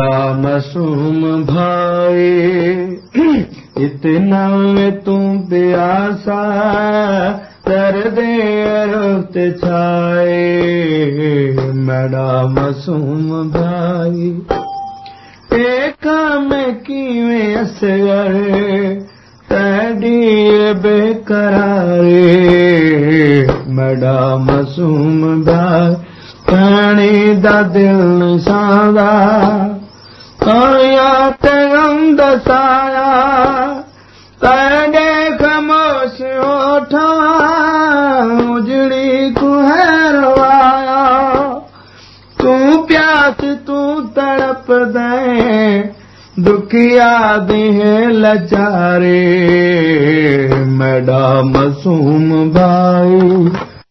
میرا مسوم بھائی اتنا میں تم پیاسا کر دے رخت چھائے میرا مسوم بھائی ایک میں کیویں اصغر تیڈی بے قرارے میرا مسوم بھائی پانی دا دل ساندا غم دسایا تیڈے خاموش اٹھا اجڑی کو ہے روایا تو پیاس تو تڑپ دے دکھیا دے لچارے میڈا مسوم بھائی